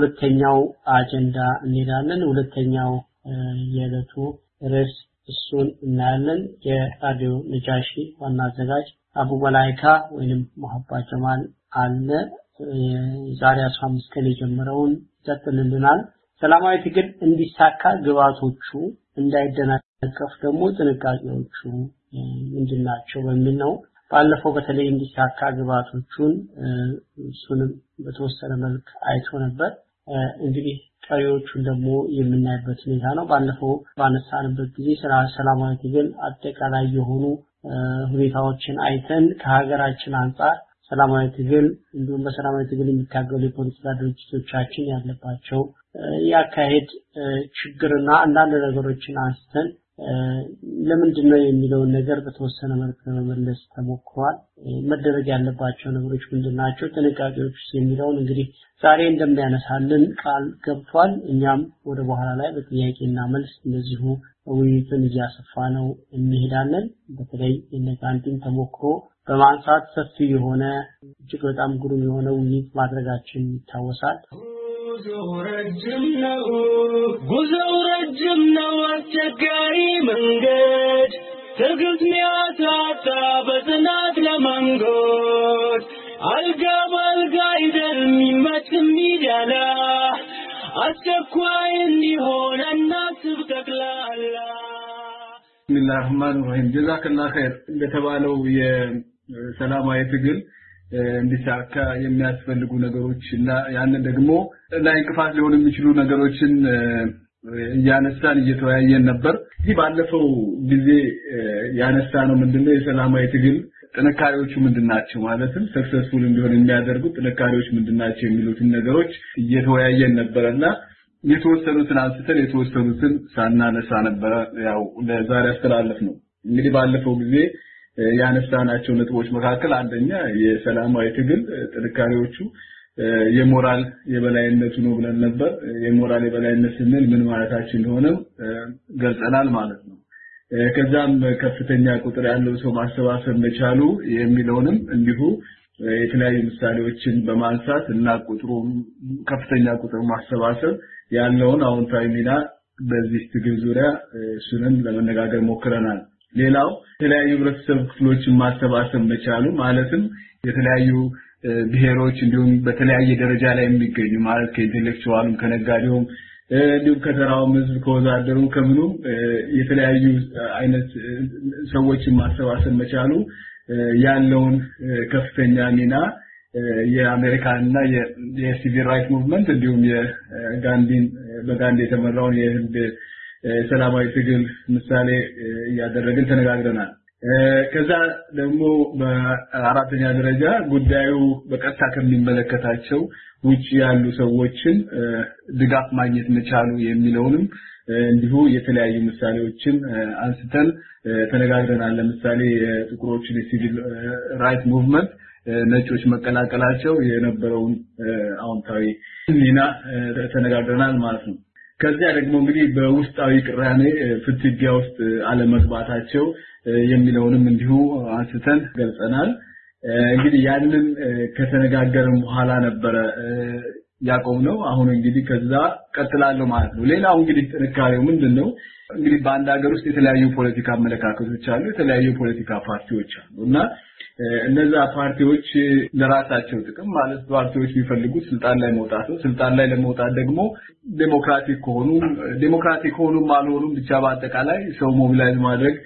ሁለተኛው አጀንዳ እንሄዳለን። ሁለተኛው የዕለቱ ርዕስ እሱን እናያለን። የራዲዮ ነጃሺ ዋና አዘጋጅ አቡ መላይካ ወይንም መሐባ ጀማል አለ። ዛሬ 15 ቀን የጀመረውን ይቀጥልልናል። ሰላማዊ ትግል እንዲሳካ ግባቶቹ እንዳይደናቀፍ ደግሞ ጥንቃቄዎቹ ምንድን ናቸው በሚል ነው። ባለፈው በተለይ እንዲሳካ ግባቶቹን እሱንም በተወሰነ መልክ አይቶ ነበር። እንግዲህ ቀሪዎቹን ደግሞ የምናይበት ሁኔታ ነው። ባለፈው ባነሳንበት ጊዜ ስለ ሰላማዊ ትግል አጠቃላይ የሆኑ ሁኔታዎችን አይተን ከሀገራችን አንጻር ሰላማዊ ትግል እንዲሁም በሰላማዊ ትግል የሚታገሉ የፖለቲካ ድርጅቶቻችን ያለባቸው የአካሄድ ችግርና አንዳንድ ነገሮችን አንስተን ለምንድን ነው የሚለውን ነገር በተወሰነ መልክ ለመመለስ ተሞክሯል። መደረግ ያለባቸው ነገሮች ምንድን ናቸው፣ ጥንቃቄዎች የሚለውን እንግዲህ ዛሬ እንደሚያነሳልን ቃል ገብቷል። እኛም ወደ በኋላ ላይ በጥያቄና መልስ እንደዚሁ ውይይቱን እያሰፋ ነው እንሄዳለን። በተለይ የነጋንቲን ተሞክሮ በማንሳት ሰፊ የሆነ እጅግ በጣም ግሩም የሆነ ውይይት ማድረጋችን ይታወሳል። ጉዞው ረጅም ነው፣ አስቸጋሪ መንገድ ትዕግስት ሚያሳጣ በጽናት ለመንጎድ አልጋ በአልጋ አይደል የሚመች የሚደላ አስቸኳይ እንዲሆን እናስብ ጠቅላላ። ብስሚላህ ረህማን ረሂም። ጀዛከላ ኸይር እንደተባለው የሰላማዊ ትግል እንዲሳካ የሚያስፈልጉ ነገሮች እና ያንን ደግሞ ላይ ሊሆኑ የሚችሉ ነገሮችን እያነሳን እየተወያየን ነበር። እዚህ ባለፈው ጊዜ ያነሳ ነው ምንድነው የሰላማዊ ትግል ጥንካሬዎቹ ምንድናቸው ማለትም ሰክሰስፉል እንዲሆን የሚያደርጉ ጥንካሬዎች ምንድናቸው የሚሉትን ነገሮች እየተወያየን ነበረና የተወሰኑትን አንስተን የተወሰኑትን ሳናነሳ ነበረ ያው ለዛሬ አስተላለፍ ነው። እንግዲህ ባለፈው ጊዜ ያነሳናቸው ነጥቦች መካከል አንደኛ የሰላማዊ ትግል ጥንካሬዎቹ የሞራል የበላይነቱ ነው ብለን ነበር። የሞራል የበላይነት ስንል ምን ማለታችን እንደሆነም ገልጸናል ማለት ነው። ከዛም ከፍተኛ ቁጥር ያለው ሰው ማሰባሰብ መቻሉ የሚለውንም እንዲሁ የተለያዩ ምሳሌዎችን በማንሳት እና ቁጥሩ ከፍተኛ ቁጥር ማሰባሰብ ያለውን አዎንታዊ ሚና በዚህ ትግል ዙሪያ እሱንም ለመነጋገር ሞክረናል። ሌላው የተለያዩ ህብረተሰብ ክፍሎችን ማሰባሰብ መቻሉ ማለትም የተለያዩ ብሔሮች እንዲሁም በተለያየ ደረጃ ላይ የሚገኙ ማለት ከ intellectual ኡም ከነጋዴውም እንዲሁም ከተራውም ህዝብ ከወዛደሩም ከምኑም የተለያዩ አይነት ሰዎችን ማሰባሰብ መቻሉ ያለውን ከፍተኛ ሚና የአሜሪካንና የ civil right movement እንዲሁም የጋንዲን በጋንዲ የተመራውን የህንድ ሰላማዊ ትግል ምሳሌ እያደረግን ተነጋግረናል። ከዛ ደግሞ በአራተኛ ደረጃ ጉዳዩ በቀጥታ ከሚመለከታቸው ውጭ ያሉ ሰዎችን ድጋፍ ማግኘት መቻሉ የሚለውንም እንዲሁ የተለያዩ ምሳሌዎችን አንስተን ተነጋግረናል። ለምሳሌ የጥቁሮችን የ civil right movement ነጮች መቀላቀላቸው የነበረውን አዎንታዊ ሚና ተነጋግረናል ማለት ነው። ከዚያ ደግሞ እንግዲህ በውስጣዊ ቅራኔ ፍትጊያ ውስጥ አለመግባታቸው የሚለውንም እንዲሁ አንስተን ገልጸናል። እንግዲህ ያንን ከተነጋገርን በኋላ ነበረ ያቆም ነው። አሁን እንግዲህ ከዛ ቀጥላለሁ ማለት ነው። ሌላው እንግዲህ ጥንካሬው ምንድን ነው? እንግዲህ በአንድ ሀገር ውስጥ የተለያዩ ፖለቲካ አመለካከቶች አሉ፣ የተለያዩ ፖለቲካ ፓርቲዎች አሉ እና እነዛ ፓርቲዎች ለራሳቸው ጥቅም ማለት ፓርቲዎች የሚፈልጉት ስልጣን ላይ መውጣት ነው። ስልጣን ላይ ለመውጣት ደግሞ ዴሞክራቲክ ከሆኑ ዴሞክራቲክ ከሆኑም አልሆኑም ብቻ በአጠቃላይ ሰው mobilize ማድረግ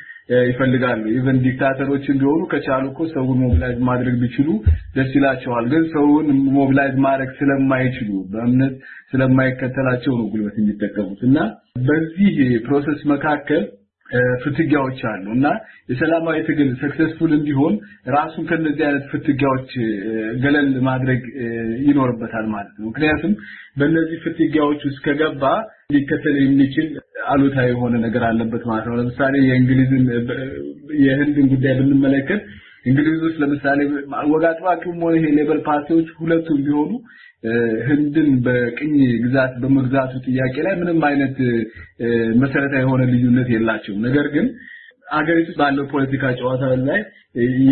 ይፈልጋሉ። even dictator ኦች እንዲሆኑ ከቻሉ እኮ ሰውን mobilize ማድረግ ቢችሉ ደስ ይላቸዋል። ግን ሰውን mobilize ማድረግ ስለማይችሉ በእምነት ስለማይከተላቸው ነው ጉልበት የሚጠቀሙት እና በዚህ process መካከል ፍትጊያዎች አሉ እና የሰላማዊ ትግል ሰክሰስፉል እንዲሆን ራሱን ከነዚህ አይነት ፍትጊያዎች ገለል ማድረግ ይኖርበታል ማለት ነው። ምክንያቱም በእነዚህ ፍትጊያዎች ውስጥ ከገባ ሊከተል የሚችል አሉታዊ የሆነ ነገር አለበት ማለት ነው። ለምሳሌ የእንግሊዝን የህንድን ጉዳይ ብንመለከት እንግሊዝ ውስጥ ለምሳሌ ወግ ሆነ ይሄ ሌበር ፓርቲዎች ሁለቱም ቢሆኑ ህንድን በቅኝ ግዛት በመግዛቱ ጥያቄ ላይ ምንም አይነት መሰረታዊ የሆነ ልዩነት የላቸውም። ነገር ግን አገሪቱ ባለው ፖለቲካ ጨዋታ ላይ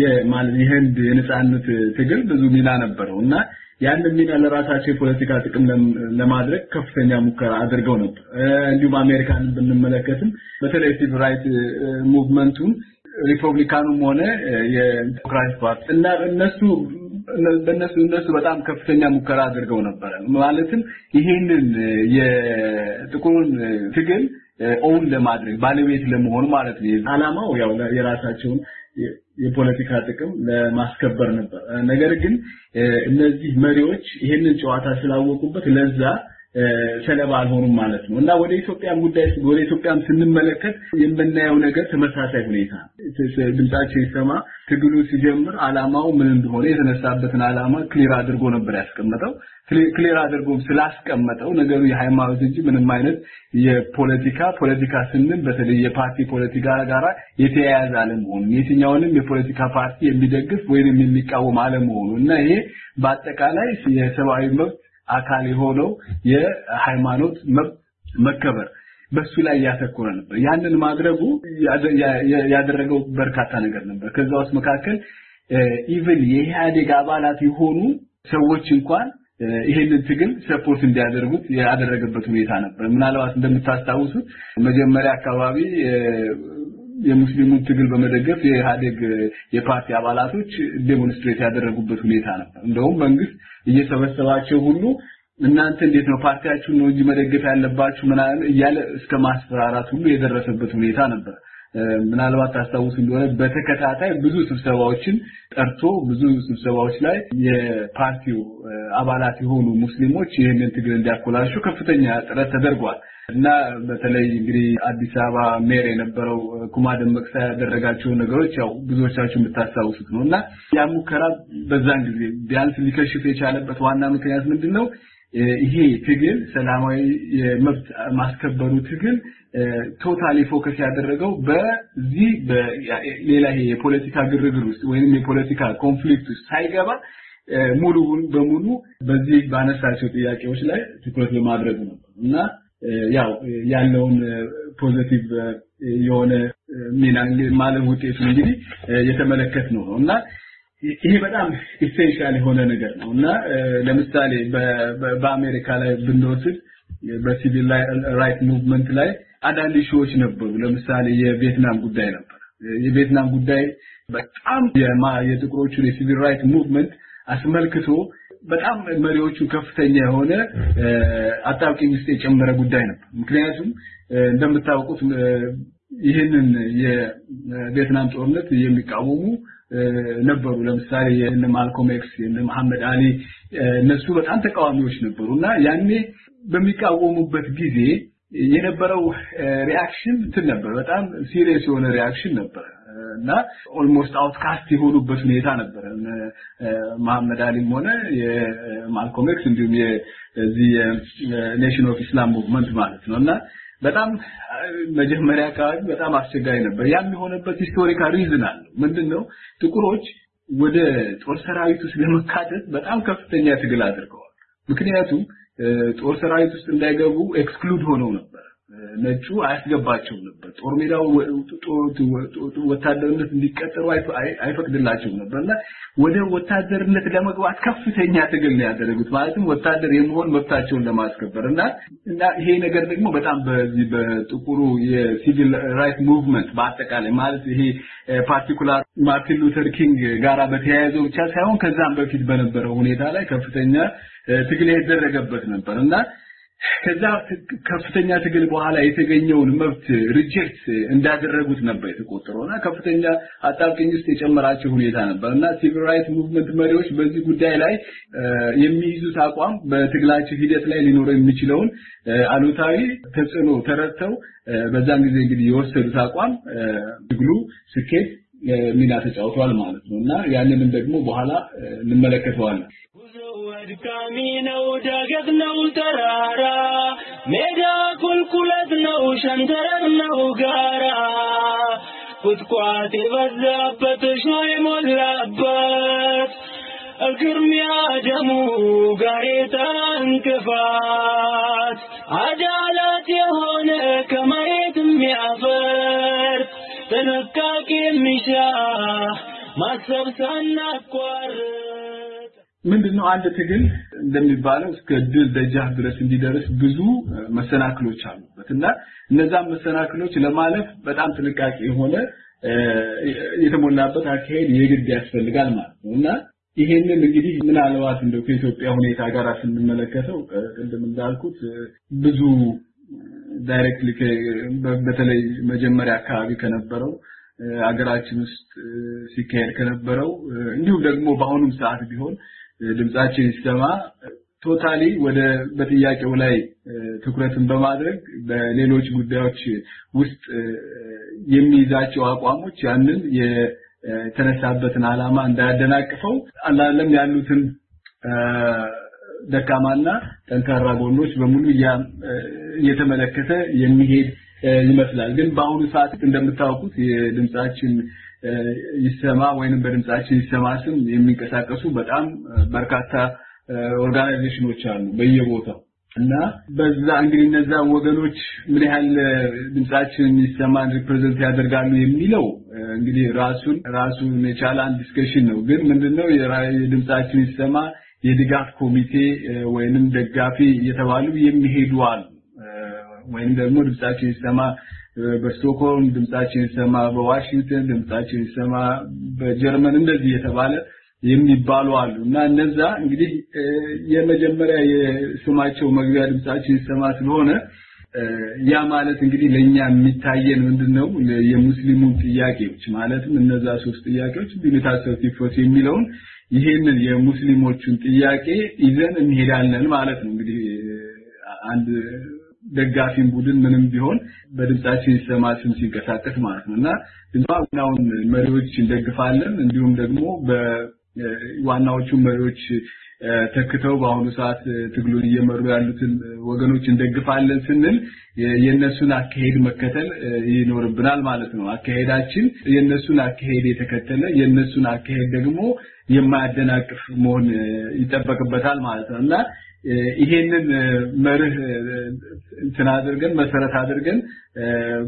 የማለት የህንድ የነጻነት ትግል ብዙ ሚና ነበረው እና ያንን ሚና ለራሳቸው የፖለቲካ ጥቅም ለማድረግ ከፍተኛ ሙከራ አድርገው ነበር። እንዲሁም አሜሪካንን ብንመለከትም በተለይ civil right movement ኡን ሪፐብሊካኑም ሆነ የዲሞክራቲክ ፓርቲ እና እነሱ በእነሱ እነሱ በጣም ከፍተኛ ሙከራ አድርገው ነበረ። ማለትም ይሄንን የጥቁሩን ትግል own ለማድረግ ባለቤት ለመሆን ማለት ነው። አላማው ያው የራሳቸውን የፖለቲካ ጥቅም ለማስከበር ነበር። ነገር ግን እነዚህ መሪዎች ይሄንን ጨዋታ ስላወቁበት ለዛ ሰለባ አልሆኑም ማለት ነው። እና ወደ ኢትዮጵያም ጉዳይ ወደ ኢትዮጵያም ስንመለከት የምናየው ነገር ተመሳሳይ ሁኔታ ድምጻችን ይሰማ ትግሉ ሲጀምር አላማው ምን እንደሆነ የተነሳበትን አላማ clear አድርጎ ነበር ያስቀመጠው። ክሊር አድርጎ ስላስቀመጠው ነገሩ የሃይማኖት እንጂ ምንም አይነት የፖለቲካ ፖለቲካ ስንል በተለይ የፓርቲ ፖለቲካ ጋር የተያያዘ አለመሆኑ የትኛውንም የፖለቲካ ፓርቲ የሚደግፍ ወይንም የሚቃወም አለመሆኑ እና ይሄ በአጠቃላይ የሰብአዊ መብት አካል የሆነው የሃይማኖት መከበር በሱ ላይ ያተኮረ ነበር። ያንን ማድረጉ ያደረገው በርካታ ነገር ነበር። ከዛ ውስጥ መካከል even የኢህአዴግ አባላት የሆኑ ሰዎች እንኳን ይሄንን ትግል support እንዲያደርጉት ያደረገበት ሁኔታ ነበር። ምናልባት እንደምታስታውሱት መጀመሪያ አካባቢ የሙስሊሙን ትግል በመደገፍ የኢህአዴግ የፓርቲ አባላቶች demonstrate ያደረጉበት ሁኔታ ነበር። እንደውም መንግስት እየሰበሰባቸው ሁሉ እናንተ እንዴት ነው ፓርቲያችሁን ነው እንጂ መደገፍ ያለባችሁ ምናምን እያለ እስከ ማስፈራራት ሁሉ የደረሰበት ሁኔታ ነበር። ምናልባት ታስታውሱ እንደሆነ በተከታታይ ብዙ ስብሰባዎችን ጠርቶ ብዙ ስብሰባዎች ላይ የፓርቲው አባላት የሆኑ ሙስሊሞች ይህንን ትግል እንዲያኮላሹ ከፍተኛ ጥረት ተደርጓል እና በተለይ እንግዲህ አዲስ አበባ ሜር የነበረው ኩማ ደመቅሳ ያደረጋቸው ነገሮች ያው ብዙዎቻችሁ የምታስታውሱት ነው እና ያ ሙከራ በዛን ጊዜ ቢያንስ ሊከሽፍ የቻለበት ዋና ምክንያት ምንድን ነው? ይሄ ትግል ሰላማዊ የመብት ማስከበሩ ትግል totally focus ያደረገው በዚህ ሌላ ይሄ የፖለቲካ ግርግር ውስጥ ወይንም የፖለቲካ conflict ውስጥ ሳይገባ ሙሉ በሙሉ በዚህ ባነሳቸው ጥያቄዎች ላይ ትኩረት በማድረግ ነው። እና ያው ያለውን positive የሆነ ሚና ማለት ውጤቱ እንግዲህ የተመለከትነው። እና ይሄ በጣም essential የሆነ ነገር ነው እና ለምሳሌ በአሜሪካ ላይ ብንወስድ በ civil right movement ላይ አንዳንድ issue ዎች ነበሩ። ለምሳሌ የቪየትናም ጉዳይ ነበር። የቪየትናም ጉዳይ በጣም የጥቁሮቹን የ civil right movement አስመልክቶ በጣም መሪዎቹ ከፍተኛ የሆነ አጣብቂኝ ውስጥ የጨመረ ጉዳይ ነበር። ምክንያቱም እንደምታውቁት ይህንን የቪየትናም ጦርነት የሚቃወሙ ነበሩ። ለምሳሌ የነ ማልኮም ኤክስ የነ መሐመድ አሊ እነሱ በጣም ተቃዋሚዎች ነበሩ እና ያኔ በሚቃወሙበት ጊዜ የነበረው reaction እንትን ነበር። በጣም serious የሆነ reaction ነበር እና almost outcast የሆኑበት ሁኔታ ነበረ። መሐመድ አሊም ሆነ የማልኮም ኤክስ እንዲሁም የዚህ የ Nation of Islam movement ማለት ነው እና በጣም መጀመሪያ አካባቢ በጣም አስቸጋሪ ነበር። ያም የሆነበት historical reason አለው። ምንድነው? ጥቁሮች ወደ ጦር ሰራዊት ውስጥ ለመካተት በጣም ከፍተኛ ትግል አድርገዋል። ምክንያቱም ጦር ሰራዊት ውስጥ እንዳይገቡ exclude ሆነው ነበር። ነጩ አያስገባቸውም ነበር። ጦር ሜዳው ወታደርነት እንዲቀጠሩ አይፈቅድላቸውም ነበር እና ወደ ወታደርነት ለመግባት ከፍተኛ ትግል ነው ያደረጉት። ማለትም ወታደር የመሆን መብታቸውን ለማስከበር እና እና ይሄ ነገር ደግሞ በጣም በዚህ በጥቁሩ የ civil right movement በአጠቃላይ ማለት ይሄ particular ማርቲን ሉተር ኪንግ ጋራ በተያያዘው ብቻ ሳይሆን ከዛም በፊት በነበረው ሁኔታ ላይ ከፍተኛ ትግል የተደረገበት ነበር እና ከዛ ከፍተኛ ትግል በኋላ የተገኘውን መብት reject እንዳደረጉት ነበር የተቆጠረው እና ከፍተኛ አጣብቂኝ ውስጥ የጨመራቸው ሁኔታ ነበር እና civil right movement መሪዎች በዚህ ጉዳይ ላይ የሚይዙት አቋም በትግላቸው ሂደት ላይ ሊኖረው የሚችለውን አሉታዊ ተጽዕኖ ተረድተው በዛን ጊዜ እንግዲህ የወሰዱት አቋም ትግሉ ስኬት ሚና ተጫውቷል ማለት ነው። እና ያንንም ደግሞ በኋላ እንመለከተዋለን። አድካሚ ነው፣ ዳገት ነው፣ ተራራ ሜዳ ቁልቁለት ነው፣ ሸንተረር ነው፣ ጋራ። ቁጥቋጥ የበዛበት እሾህ የሞላበት እግርሚያ ደሙ ጋሬጣ እንቅፋት። አዳላት የሆነ ከመሬት የሚያፈር ጥንቃቄ የሚሻ ማሰብ ሳናቋርጥ። ምንድነው አንድ ትግል እንደሚባለው እስከ ድል ደጃፍ ድረስ እንዲደርስ ብዙ መሰናክሎች አሉበት እና እነዛን መሰናክሎች ለማለፍ በጣም ጥንቃቄ የሆነ የተሞላበት አካሄድ የግድ ያስፈልጋል ማለት ነው እና ይሄንን እንግዲህ ምናልባት እንደው ከኢትዮጵያ ሁኔታ ጋር ስንመለከተው ቅድም እንዳልኩት ብዙ directly በተለይ መጀመሪያ አካባቢ ከነበረው አገራችን ውስጥ ሲካሄድ ከነበረው እንዲሁም ደግሞ በአሁኑም ሰዓት ቢሆን ድምጻችን ይሰማ totally ወደ በጥያቄው ላይ ትኩረትን በማድረግ በሌሎች ጉዳዮች ውስጥ የሚይዛቸው አቋሞች ያንን የተነሳበትን ዓላማ እንዳያደናቅፈው አላለም ያሉትን ደካማና ጠንካራ ጎኖች በሙሉ እየተመለከተ የሚሄድ ይመስላል። ግን በአሁኑ ሰዓት እንደምታውቁት የድምጻችን ይሰማ ወይንም በድምጻችን ይሰማ ስም የሚንቀሳቀሱ በጣም በርካታ organization ኦች አሉ በየቦታው እና በዛ እንግዲህ እነዛ ወገኖች ምን ያህል ድምጻችን ይሰማን represent ያደርጋሉ የሚለው እንግዲህ ራሱን ራሱን የቻለ አንድ discussion ነው። ግን ምንድነው የድምጻችን ይሰማ የድጋፍ ኮሚቴ ወይንም ደጋፊ እየተባሉ የሚሄዱ አሉ። ወይም ደግሞ ድምጻችን ይሰማ በስቶክሆልም ድምጻችን ይሰማ በዋሽንግተን ድምጻችን ይሰማ በጀርመን እንደዚህ የተባለ የሚባሉ አሉ እና እነዛ እንግዲህ የመጀመሪያ የስማቸው መግቢያ ድምጻችን ይሰማ ስለሆነ ያ ማለት እንግዲህ ለኛ የሚታየን ምንድነው የሙስሊሙን ጥያቄዎች ማለትም እነዛ ሶስት ጥያቄዎች ቢሊታሰው ቲፎስ የሚለውን ይሄንን የሙስሊሞቹን ጥያቄ ይዘን እንሄዳለን ማለት ነው። እንግዲህ አንድ ደጋፊም ቡድን ምንም ቢሆን በድምጻችን ስም ሲንቀሳቀስ ማለት ነው። እና ዋናውን መሪዎች እንደግፋለን። እንዲሁም ደግሞ በዋናዎቹ መሪዎች ተክተው በአሁኑ ሰዓት ትግሉን እየመሩ ያሉትን ወገኖች እንደግፋለን ስንል የነሱን አካሄድ መከተል ይኖርብናል ማለት ነው። አካሄዳችን የነሱን አካሄድ የተከተለ የነሱን አካሄድ ደግሞ የማያደናቅፍ መሆን ይጠበቅበታል ማለት ነው። እና ይሄንን መርህ እንትን አድርገን መሰረት አድርገን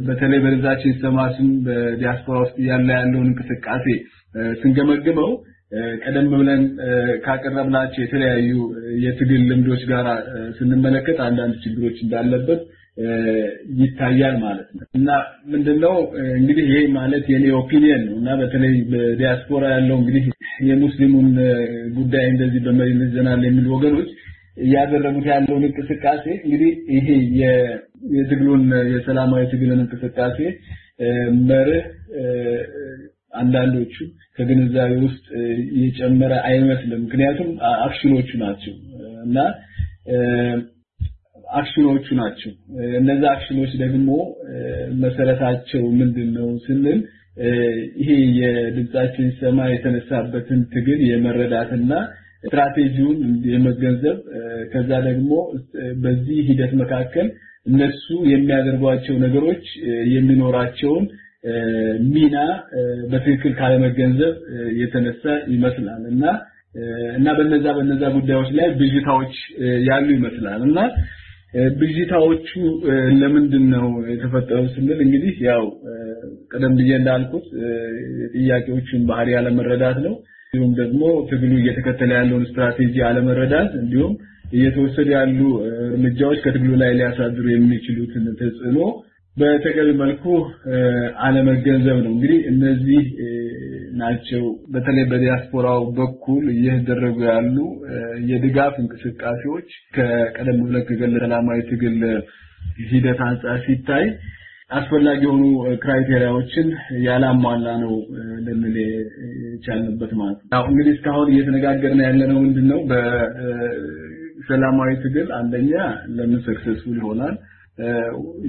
በተለይ በርዛችን ይሰማስም በዲያስፖራ ውስጥ ያለ ያለውን እንቅስቃሴ ስንገመግመው ቀደም ብለን ካቀረብናቸው የተለያዩ የትግል ልምዶች ጋር ስንመለከት አንዳንድ ችግሮች እንዳለበት ይታያል ማለት ነው። እና ምንድነው እንግዲህ ይሄ ማለት የኔ ኦፒኒየን ነው። እና በተለይ በዲያስፖራ ያለው እንግዲህ የሙስሊሙን ጉዳይ እንደዚህ በመሪነት ይዘናል የሚሉ ወገኖች እያደረጉት ያለውን እንቅስቃሴ እንግዲህ ይሄ የትግሉን የሰላማዊ ትግልን እንቅስቃሴ መርህ አንዳንዶቹ ከግንዛቤ ውስጥ የጨመረ አይመስልም። ምክንያቱም አክሽኖቹ ናቸው። እና አክሽኖቹ ናቸው። እነዛ አክሽኖች ደግሞ መሰረታቸው ምንድን ነው ስንል ይሄ የድምጻችን ሰማ የተነሳበትን ትግል የመረዳትና ስትራቴጂውን የመገንዘብ ከዛ ደግሞ በዚህ ሂደት መካከል እነሱ የሚያደርጓቸው ነገሮች የሚኖራቸውን ሚና በትክክል ካለመገንዘብ የተነሳ ይመስላል እና እና በነዛ በነዛ ጉዳዮች ላይ ብዥታዎች ያሉ ይመስላል እና ብዥታዎቹ ለምንድን ነው የተፈጠሩ ስንል እንግዲህ ያው ቀደም ብዬ እንዳልኩት ጥያቄዎቹን ባህሪ ያለመረዳት ነው። እንዲሁም ደግሞ ትግሉ እየተከተለ ያለውን ስትራቴጂ አለመረዳት እንዲሁም እየተወሰዱ ያሉ እርምጃዎች ከትግሉ ላይ ሊያሳድሩ የሚችሉትን ተጽዕኖ በተገቢ መልኩ አለመገንዘብ ነው። እንግዲህ እነዚህ ናቸው በተለይ በዲያስፖራው በኩል እየተደረጉ ያሉ የድጋፍ እንቅስቃሴዎች ከቀደም ብለን ከገለ ሰላማዊ ትግል ሂደት አንጻር ሲታይ አስፈላጊ የሆኑ criteria ዎችን ያላሟላ ነው ልንል የቻልንበት ማለት ነው። አሁን እንግዲህ እስካሁን እየተነጋገርን ያለነው ምንድነው በሰላማዊ ትግል አንደኛ ለምን successful ይሆናል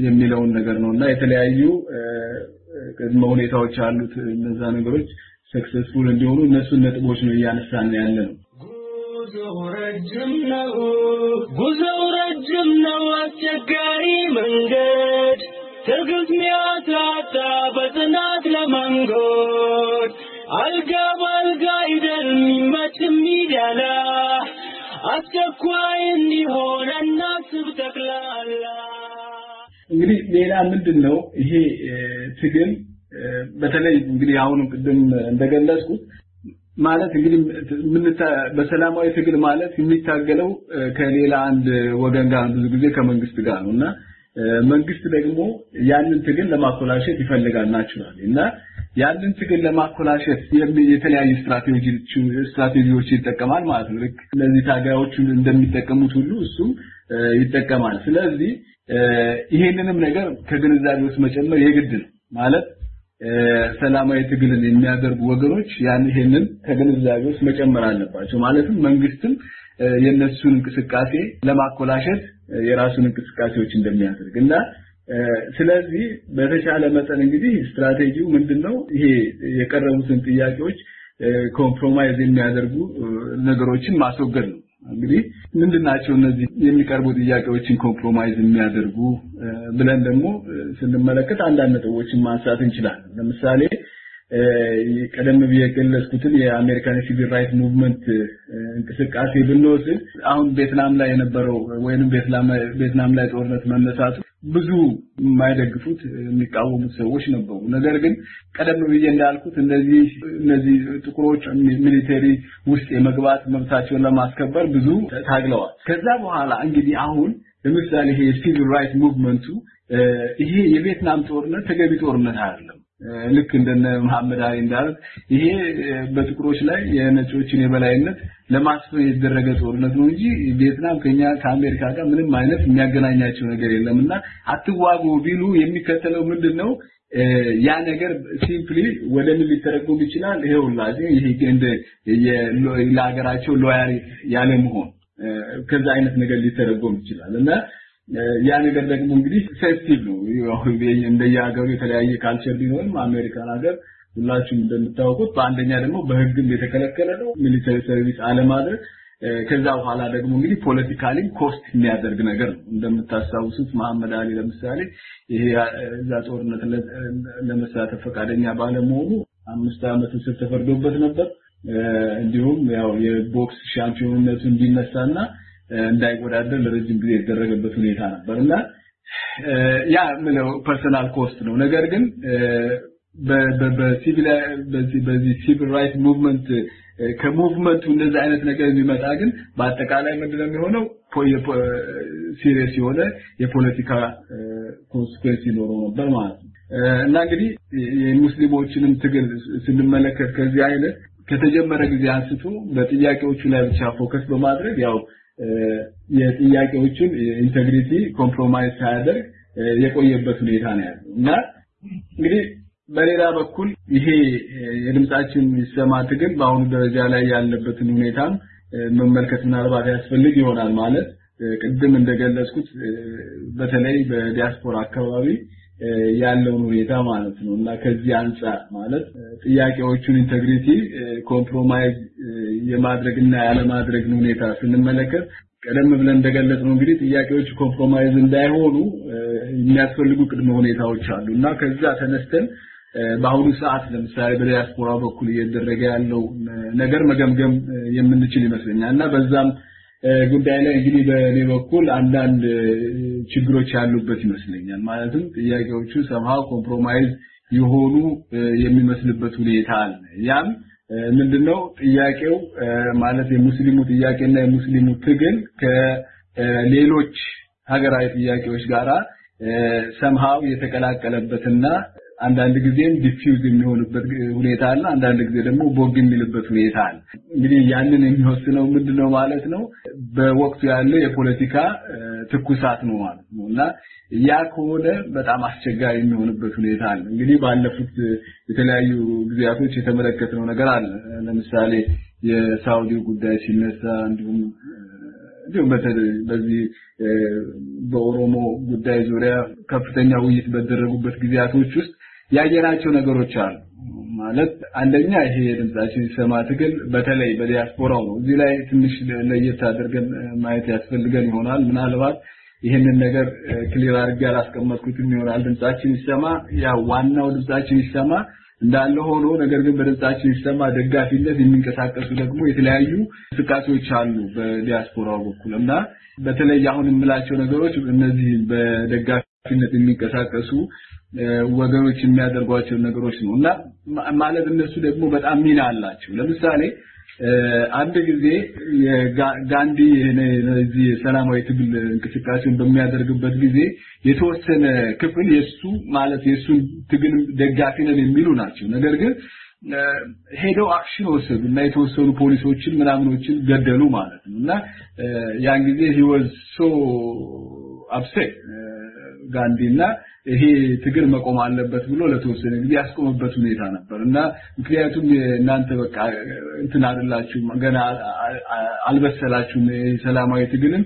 የሚለውን ነገር ነው። የተለያዩ ቅድመ ሁኔታዎች አሉት። እነዛ ነገሮች successful እንዲሆኑ እነሱን ነጥቦች ነው እያነሳን ያለ ነው፣ ጉዞው ረጅም ነው፣ አስቸጋሪ መንገድ ትዕግስት ሚያሳጣ በጽናት ለመንጎድ አልጋ በአልጋ አይደል የሚመች የሚደላ አስቸኳይ እንዲሆን እናስብ ጠቅላላ። እንግዲህ ሌላ ምንድን ነው ይሄ ትግል በተለይ እንግዲህ አሁን ቅድም እንደገለጽኩት ማለት እንግዲህ በሰላማዊ ትግል ማለት የሚታገለው ከሌላ አንድ ወገን ጋር ብዙ ጊዜ ከመንግስት ጋር ነው እና መንግስት ደግሞ ያንን ትግል ለማኮላሸት ይፈልጋል ናቹራሊ እና ያንን ትግል ለማኮላሸት የተለያዩ ስትራቴጂዎች ስትራቴጂዎች ይጠቀማል ማለት ነው። ልክ እነዚህ ታጋዮቹን እንደሚጠቀሙት ሁሉ እሱም ይጠቀማል። ስለዚህ ይሄንንም ነገር ከግንዛቤ ውስጥ መጨመር የግድ ነው ማለት ሰላማዊ ትግልን የሚያደርጉ ወገኖች ያን ይሄንን ከግንዛቤ ውስጥ መጨመር አለባቸው። ማለትም መንግስትም የነሱን እንቅስቃሴ ለማኮላሸት የራሱን እንቅስቃሴዎች እንደሚያደርግ እና ስለዚህ በተቻለ መጠን እንግዲህ ስትራቴጂው ምንድነው? ይሄ የቀረቡትን ጥያቄዎች compromise የሚያደርጉ ነገሮችን ማስወገድ ነው። እንግዲህ ምንድናቸው እነዚህ የሚቀርቡ ጥያቄዎችን compromise የሚያደርጉ ብለን ደግሞ ስንመለከት አንዳንድ ነጥቦችን ማንሳት እንችላለን። ለምሳሌ ቀደም ብዬ የገለጽኩትን የአሜሪካን civil right movement እንቅስቃሴ ብንወስድ አሁን ቬትናም ላይ የነበረው ወይንም ቬትናም ላይ ጦርነት መነሳቱ ብዙ የማይደግፉት የሚቃወሙት ሰዎች ነበሩ። ነገር ግን ቀደም ብዬ እንዳልኩት እነዚህ እነዚህ ጥቁሮች military ውስጥ የመግባት መብታቸውን ለማስከበር ብዙ ታግለዋል። ከዛ በኋላ እንግዲህ አሁን ለምሳሌ ይሄ የ civil right movement ኡ ይሄ የቪየትናም ጦርነት ተገቢ ጦርነት አይደለም። ልክ እንደነ መሐመድ አሊ እንዳሉት ይሄ በጥቁሮች ላይ የነጮችን የበላይነት ለማስፈን የተደረገ ጦርነት ነው እንጂ ቪየትናም ከኛ ከአሜሪካ ጋር ምንም አይነት የሚያገናኛቸው ነገር የለምና አትዋጉ ቢሉ የሚከተለው ምንድነው? ያ ነገር simply ወደ ሊተረጎም ይችላል? ይሄውላ ይሄ እንደ ለሀገራቸው loyalty ያለ መሆን ከዛ አይነት ነገር ሊተረጎም ይችላል እና ያ ነገር ደግሞ እንግዲህ sensitive ነው። እንደየሀገሩ የተለያየ culture ቢኖርም አሜሪካን ሀገር ሁላችሁም እንደምታውቁት በአንደኛ ደግሞ በሕግም የተከለከለ ነው military service አለማድረግ። ከዛ በኋላ ደግሞ እንግዲህ politically cost የሚያደርግ ነገር ነው። እንደምታስታውሱት መሐመድ አሊ ለምሳሌ ይሄ እዛ ጦርነት ለመሳተፍ ፈቃደኛ ባለመሆኑ አምስት ዓመት እስር ተፈርዶበት ነበር። እንዲሁም ያው የቦክስ ሻምፒዮንነቱ እንዲነሳና እንዳይወዳደር ለረጅም ጊዜ የተደረገበት ሁኔታ ነበር እና ያ ምለው personal cost ነው። ነገር ግን በዚህ civil right movement ከ movement ኡ እንደዚህ አይነት ነገር የሚመጣ ግን በአጠቃላይ ምንድነው የሚሆነው? serious የሆነ የፖለቲካ consequence ይኖረው ነበር ማለት ነው። እና እንግዲህ የሙስሊሞችንም ትግል ስንመለከት ከዚህ አይነት ከተጀመረ ጊዜ አንስቶ በጥያቄዎቹ ላይ ብቻ focus በማድረግ ያው የጥያቄዎችን integrity compromise ሳያደርግ የቆየበት ሁኔታ ነው ያለው። እና እንግዲህ በሌላ በኩል ይሄ የድምጻችን ይሰማ ትግል በአሁኑ ደረጃ ላይ ያለበትን ሁኔታም መመልከት ምናልባት ያስፈልግ ይሆናል ማለት ቅድም እንደገለጽኩት በተለይ በዲያስፖራ አካባቢ ያለውን ሁኔታ ማለት ነው እና ከዚህ አንጻር ማለት ጥያቄዎቹን integrity compromise የማድረግና ያለማድረግን ሁኔታ ስንመለከት ቀደም ብለን እንደገለጽነው እንግዲህ ጥያቄዎች compromise እንዳይሆኑ የሚያስፈልጉ ቅድመ ሁኔታዎች አሉ እና ከዛ ተነስተን በአሁኑ ሰዓት ለምሳሌ በዲያስፖራ በኩል እየተደረገ ያለው ነገር መገምገም የምንችል ይመስለኛል እና በዛም ጉዳይ ላይ እንግዲህ በእኔ በኩል አንዳንድ ችግሮች ያሉበት ይመስለኛል። ማለትም ጥያቄዎቹ somehow compromise የሆኑ የሚመስልበት ሁኔታ አለ። ያም ምንድነው ጥያቄው ማለት የሙስሊሙ ጥያቄና የሙስሊሙ ትግል ከሌሎች ሀገራዊ ጥያቄዎች ጋራ somehow የተቀላቀለበትና አንዳንድ ጊዜም ዲፊውዝ የሚሆንበት ሁኔታ አለ። አንዳንድ ጊዜ ደግሞ ቦግ የሚልበት ሁኔታ አለ። እንግዲህ ያንን የሚወስነው ምንድነው ማለት ነው በወቅቱ ያለው የፖለቲካ ትኩሳት ነው ማለት ነው እና ያ ከሆነ በጣም አስቸጋሪ የሚሆንበት ሁኔታ አለ። እንግዲህ ባለፉት የተለያዩ ጊዜያቶች የተመለከትነው ነገር አለ። ለምሳሌ የሳውዲው ጉዳይ ሲነሳ እንዲሁም እንዲሁም በዚህ በኦሮሞ ጉዳይ ዙሪያ ከፍተኛ ውይይት በተደረጉበት ጊዜያቶች ውስጥ ያየናቸው ነገሮች አሉ። ማለት አንደኛ ይሄ የድምጻችን ይሰማ ትግል በተለይ በዲያስፖራው ነው። እዚህ ላይ ትንሽ ለየት አድርገን ማየት ያስፈልገን ይሆናል። ምናልባት ይህንን ነገር ክሊር አድርጌ አላስቀመጥኩትም ይሆናል። ድምጻችን ይሰማ ያው ዋናው ድምጻችን ይሰማ እንዳለ ሆኖ ነገር ግን በድምጻችን ይሰማ ደጋፊነት የሚንቀሳቀሱ ደግሞ የተለያዩ እንቅስቃሴዎች አሉ በዲያስፖራው በኩል እና በተለይ አሁን የምላቸው ነገሮች እነዚህ በደጋፊነት የሚንቀሳቀሱ ወገኖች የሚያደርጓቸው ነገሮች ነው እና ማለት እነሱ ደግሞ በጣም ሚና አላቸው። ለምሳሌ አንድ ጊዜ ጋንዲ እዚህ የሰላማዊ ትግል እንቅስቃሴውን በሚያደርግበት ጊዜ የተወሰነ ክፍል የሱ ማለት የሱን ትግል ደጋፊ ነን የሚሉ ናቸው። ነገር ግን ሄደው action ወሰዱ እና የተወሰኑ ፖሊሶችን ምናምኖችን ገደሉ ማለት ነው። እና ያን ጊዜ he was so ጋንዲ እና ይሄ ትግል መቆም አለበት ብሎ ለተወሰነ ጊዜ ያስቆመበት ሁኔታ ነበር። እና ምክንያቱም እናንተ በቃ እንትን አይደላችሁም ገና አልበሰላችሁም ሰላማዊ ትግልን።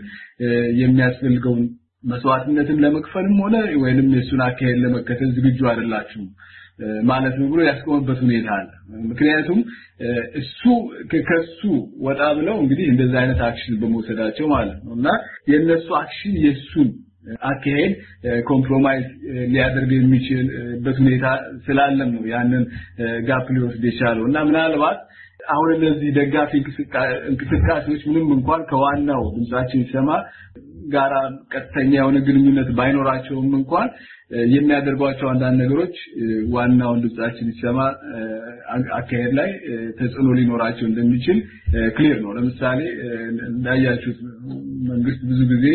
የሚያስፈልገውን መስዋዕትነትን ለመክፈልም ሆነ ወይንም የሱን አካሄድ ለመከተል ዝግጁ አይደላችሁም ማለት ነው ብሎ ያስቆመበት ሁኔታ አለ። ምክንያቱም እሱ ከሱ ወጣ ብለው እንግዲህ እንደዛ አይነት action በመውሰዳቸው ማለት ነው። እና የነሱ action የሱን አካሄድ compromise ሊያደርግ የሚችልበት ሁኔታ ስላለም ነው ያንን gap ሊወስድ የቻለው። እና ምናልባት አሁን እነዚህ ደጋፊ እንቅስቃሴዎች ምንም እንኳን ከዋናው ድምጻችን ይሰማ ጋራ ቀጥተኛ የሆነ ግንኙነት ባይኖራቸውም እንኳን የሚያደርጓቸው አንዳንድ ነገሮች ዋናውን ድምጻችን ይሰማ አካሄድ ላይ ተጽዕኖ ሊኖራቸው እንደሚችል ክሊር ነው። ለምሳሌ እንዳያችሁት መንግስት ብዙ ጊዜ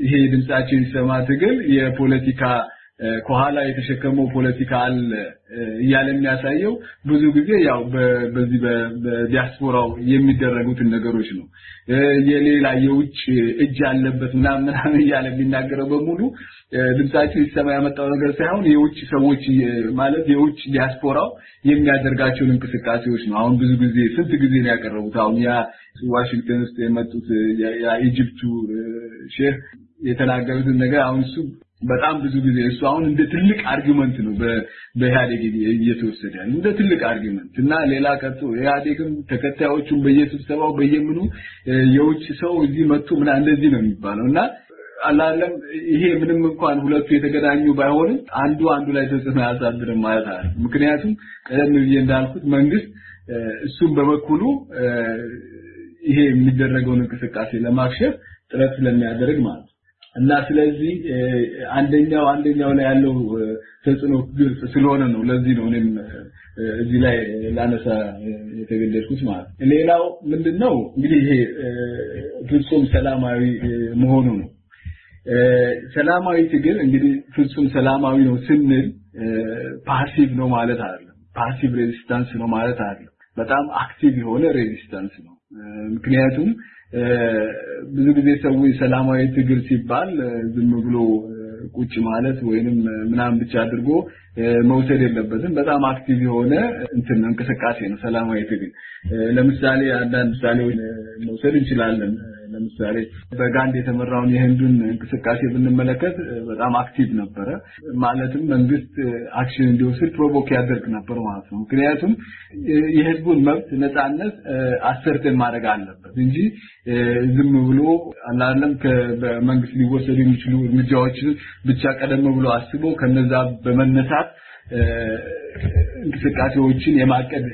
ይሄ ድምጻችን ይሰማ ትግል የፖለቲካ ከኋላ የተሸከመው ፖለቲካ አለ እያለ የሚያሳየው ብዙ ጊዜ ያው በዚህ በዲያስፖራው የሚደረጉትን ነገሮች ነው። የሌላ የውጭ እጅ ያለበት ምናምን ምናምን እያለ የሚናገረው በሙሉ ድምጻችን ይሰማ ያመጣው ነገር ሳይሆን የውጭ ሰዎች ማለት የውጭ ዲያስፖራው የሚያደርጋቸውን እንቅስቃሴዎች ነው። አሁን ብዙ ጊዜ ስንት ጊዜ ነው ያቀረቡት? አሁን ያ ዋሽንግተን ውስጥ የመጡት የ Egypt ኡ ሼህ የተናገሩትን ነገር አሁን እሱ በጣም ብዙ ጊዜ እሱ አሁን እንደ ትልቅ argument ነው በኢህአዴግ እየተወሰደ እንደ ትልቅ argument እና ሌላ ቀርቶ ኢህአዴግም ተከታዮቹን በየስብሰባው በየምኑ የውጭ ሰው እዚህ መጥቶ ምና እንደዚህ ነው የሚባለው እና አላለም ይሄ ምንም እንኳን ሁለቱ የተገናኙ ባይሆንም አንዱ አንዱ ላይ ተጽዕኖ ያሳድርም ማለት አለ ምክንያቱም ቀደም ብዬ እንዳልኩት መንግስት እሱም በበኩሉ ይሄ የሚደረገውን እንቅስቃሴ ለማክሸፍ ጥረት ስለሚያደርግ ማለት እና ስለዚህ አንደኛው አንደኛው ላይ ያለው ተጽዕኖ ግልጽ ስለሆነ ነው ለዚህ ነው እኔም እዚህ ላይ ላነሳ የተገደድኩት ማለት ሌላው ምንድነው? እንግዲህ ይሄ ፍጹም ሰላማዊ መሆኑ ነው። ሰላማዊ ትግል እንግዲህ ፍጹም ሰላማዊ ነው ስንል passive ነው ማለት አይደለም። passive resistance ነው ማለት አይደለም። በጣም active የሆነ resistance ነው። ምክንያቱም ብዙ ጊዜ ሰዎች ሰላማዊ ትግል ሲባል ዝም ብሎ ቁጭ ማለት ወይንም ምናምን ብቻ አድርጎ መውሰድ የለበትም። በጣም active የሆነ እንትን እንቅስቃሴ ነው ሰላማዊ ትግል። ለምሳሌ አንዳንድ ምሳሌዎች መውሰድ እንችላለን። ለምሳሌ በጋንዲ የተመራውን የህንዱን እንቅስቃሴ ብንመለከት በጣም active ነበረ። ማለትም መንግስት action እንዲወስድ provoke ያደርግ ነበር ማለት ነው። ምክንያቱም የህዝቡን መብት ነፃነት assert ማድረግ አለበት እንጂ ዝም ብሎ አላለም በመንግስት ሊወሰዱ የሚችሉ እርምጃዎችን ብቻ ቀደም ብሎ አስቦ ከነዛ በመነሳት እንቅስቃሴዎችን የማቀድ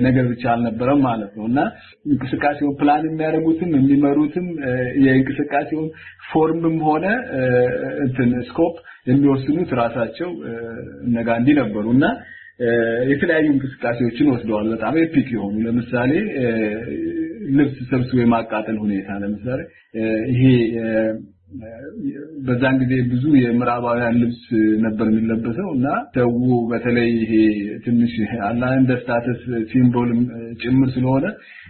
ነገር ብቻ አልነበረም ማለት ነው። እና እንቅስቃሴውን ፕላን የሚያደርጉትም የሚመሩትም የእንቅስቃሴውን form ም ሆነ እንትን scope የሚወስኑት ራሳቸው እነጋንዲ ነበሩ። እና የተለያዩ እንቅስቃሴዎችን ወስደዋል። በጣም epic የሆኑ ለምሳሌ ልብስ ሰብስቦ የማቃጠል ሁኔታ ለምሳሌ ይሄ በዛን ጊዜ ብዙ የምዕራባውያን ልብስ ነበር የሚለበሰው እና ሰው በተለይ ይሄ ትንሽ አላ እንደ ስታተስ ጭምር ስለሆነ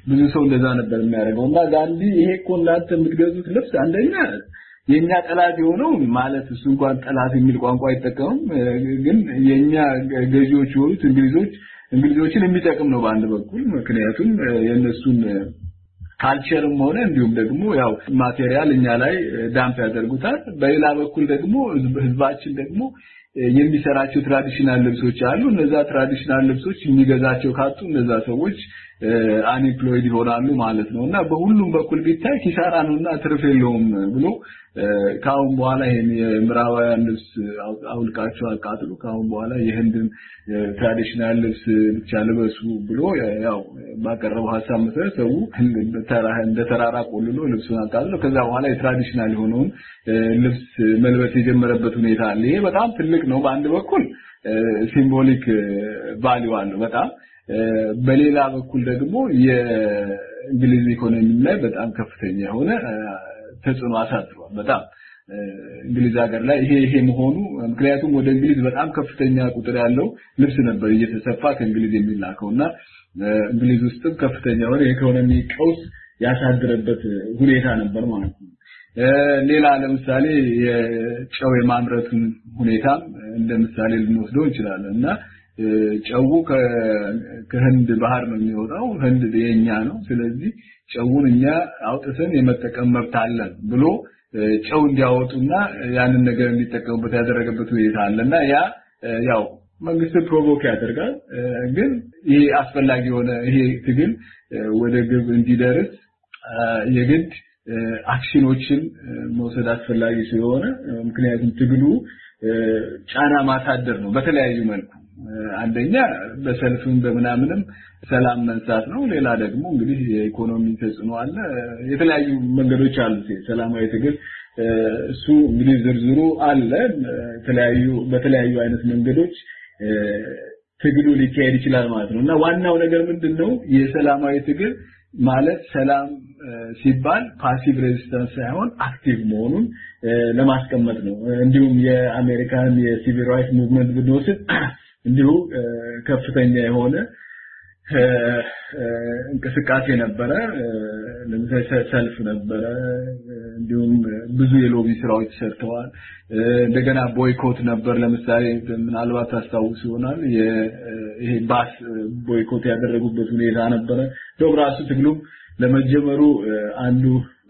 ብዙ ሰው እንደዛ ነበር የሚያደርገው። እና ጋንዲ ይሄ እኮ እናንተ የምትገዙት ልብስ አንደኛ የኛ ጠላት የሆነው ማለት እሱ እንኳን ጠላት የሚል ቋንቋ አይጠቀምም። ግን የኛ ገዢዎች የሆኑት እንግሊዞች እንግሊዞችን የሚጠቅም ነው በአንድ በኩል። ምክንያቱም የእነሱን culture ም ሆነ እንዲሁም ደግሞ ያው material እኛ ላይ dump ያደርጉታል። በሌላ በኩል ደግሞ ህዝባችን ደግሞ የሚሰራቸው traditional ልብሶች አሉ። እነዛ traditional ልብሶች የሚገዛቸው ካጡ እነዛ ሰዎች unemployed ይሆናሉ ማለት ነው እና በሁሉም በኩል ቢታይ ኪሳራ ነውና ትርፍ የለውም ብሎ ከአሁን በኋላ ይሄን የምዕራባውያን ልብስ አውልቃቸው አቃጥሉ ከአሁን በኋላ የህንድን traditional ልብስ ብቻ ልበሱ ብሎ ያው ባቀረበው ሀሳብ መሰረት ሰው እንደ ተራራ ቆልሎ ልብሱን አቃጥሎ ከዛ በኋላ የ traditional የሆነውን ልብስ መልበስ የጀመረበት ሁኔታ አለ። ይሄ በጣም ትልቅ ነው። በአንድ በኩል symbolic value አለው በጣም በሌላ በኩል ደግሞ የእንግሊዝ ኢኮኖሚ ላይ በጣም ከፍተኛ የሆነ ተጽዕኖ አሳድሯል። በጣም እንግሊዝ ሀገር ላይ ይሄ ይሄ መሆኑ ምክንያቱም ወደ እንግሊዝ በጣም ከፍተኛ ቁጥር ያለው ልብስ ነበር እየተሰፋ ከእንግሊዝ የሚላከው እና እንግሊዝ ውስጥም ከፍተኛ የሆነ የኢኮኖሚ ቀውስ ያሳደረበት ሁኔታ ነበር ማለት ነው። ሌላ ለምሳሌ የጨው የማምረቱን ሁኔታም እንደ ምሳሌ ልንወስደው እንችላለን እና ጨው ከህንድ ባህር ነው የሚወጣው። ህንድ የኛ ነው። ስለዚህ ጨውን እኛ አውጥተን የመጠቀም መብት አለን ብሎ ጨው እንዲያወጡና ያንን ነገር እንዲጠቀሙበት ያደረገበት ሁኔታ አለና ያ ያው መንግስትን provoke ያደርጋል። ግን ይሄ አስፈላጊ የሆነ ይሄ ትግል ወደ ግብ እንዲደርስ የግድ action ኦችን መውሰድ አስፈላጊ ስለሆነ ምክንያቱም ትግሉ ጫና ማሳደር ነው በተለያዩ መልኩ አንደኛ በሰልፍም በምናምንም ሰላም መንሳት ነው። ሌላ ደግሞ እንግዲህ የኢኮኖሚ ተጽዕኖ አለ። የተለያዩ መንገዶች አሉ ሰላማዊ ትግል እሱ እንግዲህ ዝርዝሩ አለ። የተለያዩ በተለያዩ አይነት መንገዶች ትግሉ ሊካሄድ ይችላል ማለት ነው እና ዋናው ነገር ምንድነው የሰላማዊ ትግል ማለት ሰላም ሲባል passive resistance ሳይሆን active መሆኑን ለማስቀመጥ ነው። እንዲሁም የአሜሪካን የ civil rights movement ብንወስድ እንዲሁ ከፍተኛ የሆነ እንቅስቃሴ ነበረ። ለምሳሌ ሰልፍ ነበረ። እንዲሁም ብዙ የሎቢ ስራዎች ሰርተዋል። እንደገና ቦይኮት ነበር። ለምሳሌ ምናልባት ታስታውስ ይሆናል ይሄ ባስ ቦይኮት ያደረጉበት ሁኔታ ነበረ። እንደውም ራሱ ትግሉም ለመጀመሩ አንዱ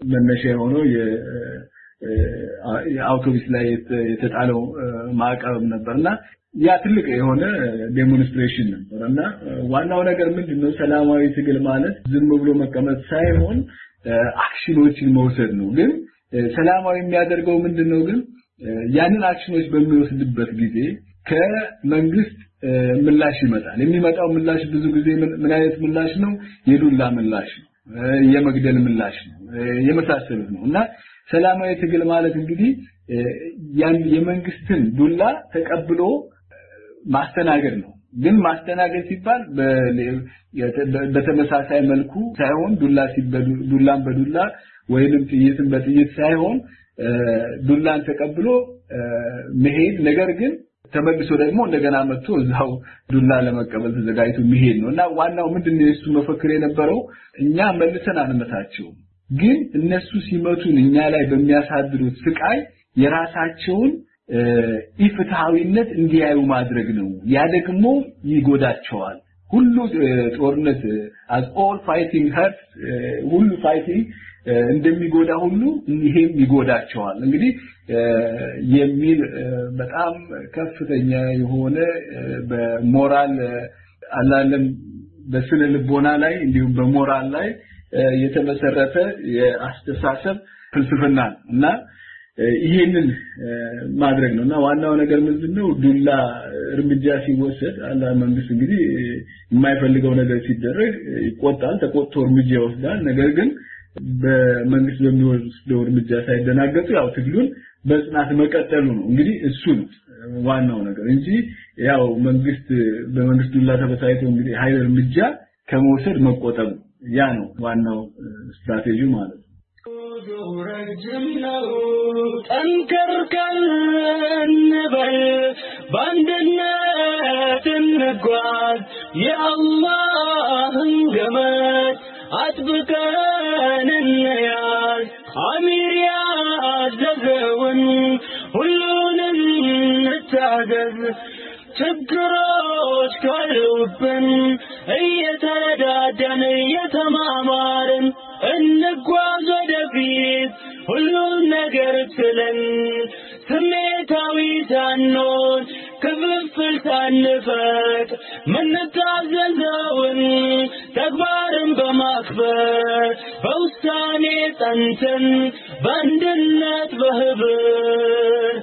መነሻ የሆነው የአውቶቡስ ላይ የተጣለው ማዕቀብ ነበርና ያ ትልቅ የሆነ demonstration ነበር እና ዋናው ነገር ምንድነው? ሰላማዊ ትግል ማለት ዝም ብሎ መቀመጥ ሳይሆን action ኦችን መውሰድ ነው። ግን ሰላማዊ የሚያደርገው ምንድነው? ግን ያንን action ኦች በሚወስድበት ጊዜ ከመንግስት ምላሽ ይመጣል። የሚመጣው ምላሽ ብዙ ጊዜ ምን አይነት ምላሽ ነው? የዱላ ምላሽ ነው። የመግደል ምላሽ ነው። የመሳሰሉት ነው። እና ሰላማዊ ትግል ማለት እንግዲህ የመንግስትን ዱላ ተቀብሎ ማስተናገድ ነው። ግን ማስተናገድ ሲባል በተመሳሳይ መልኩ ሳይሆን ዱላ ዱላን በዱላ ወይንም ጥይትን በጥይት ሳይሆን ዱላን ተቀብሎ መሄድ ነገር ግን ተመልሶ ደግሞ እንደገና መጥቶ እዛው ዱላ ለመቀበል ተዘጋጅቶ መሄድ ነው። እና ዋናው ምንድነው የሱ መፈክር የነበረው? እኛ መልሰን አንመታቸውም። ግን እነሱ ሲመቱን እኛ ላይ በሚያሳድሩት ስቃይ የራሳቸውን ኢፍትሃዊነት እንዲያዩ ማድረግ ነው። ያ ደግሞ ይጎዳቸዋል። ሁሉ ጦርነት as all fighting hurts ሁሉ fighting እንደሚጎዳ ሁሉ ይሄም ይጎዳቸዋል። እንግዲህ የሚል በጣም ከፍተኛ የሆነ በሞራል አላለም በስነ ልቦና ላይ እንዲሁም በሞራል ላይ የተመሰረተ የአስተሳሰብ ፍልስፍና እና ይሄንን ማድረግ ነው። እና ዋናው ነገር ምንድነው? ዱላ እርምጃ ሲወሰድ አላ መንግስት እንግዲህ የማይፈልገው ነገር ሲደረግ ይቆጣል ተቆጥቶ እርምጃ ይወስዳል። ነገር ግን በመንግስት በሚወስደው እርምጃ ሳይደናገጡ ያው ትግሉን በጽናት መቀጠሉ ነው። እንግዲህ እሱ ነው ዋናው ነገር እንጂ ያው መንግስት በመንግስት ዱላ ተበሳይቶ እንግዲህ ኃይል እርምጃ ከመውሰድ መቆጠብ ያ ነው ዋናው ስትራቴጂ ማለት ነው ረጅም ነው። ጠንከር እንበል በአንድነት እንጓዝ። የአላህን ገመድ አጥብቀን እንያዝ። አሚር ያዘዘውን ሁሉንም እንታዘዝ ችግሮች ካሉብን እየተረዳዳን እየተማማርን እንጓዝ ወደፊት ሁሉን ነገር ችለን ስሜታዊ ሳንሆን ክፍፍል ሳንፈጥ ምንታዘዘውን ተግባርን በማክበር በውሳኔ ጸንተን በአንድነት በህብር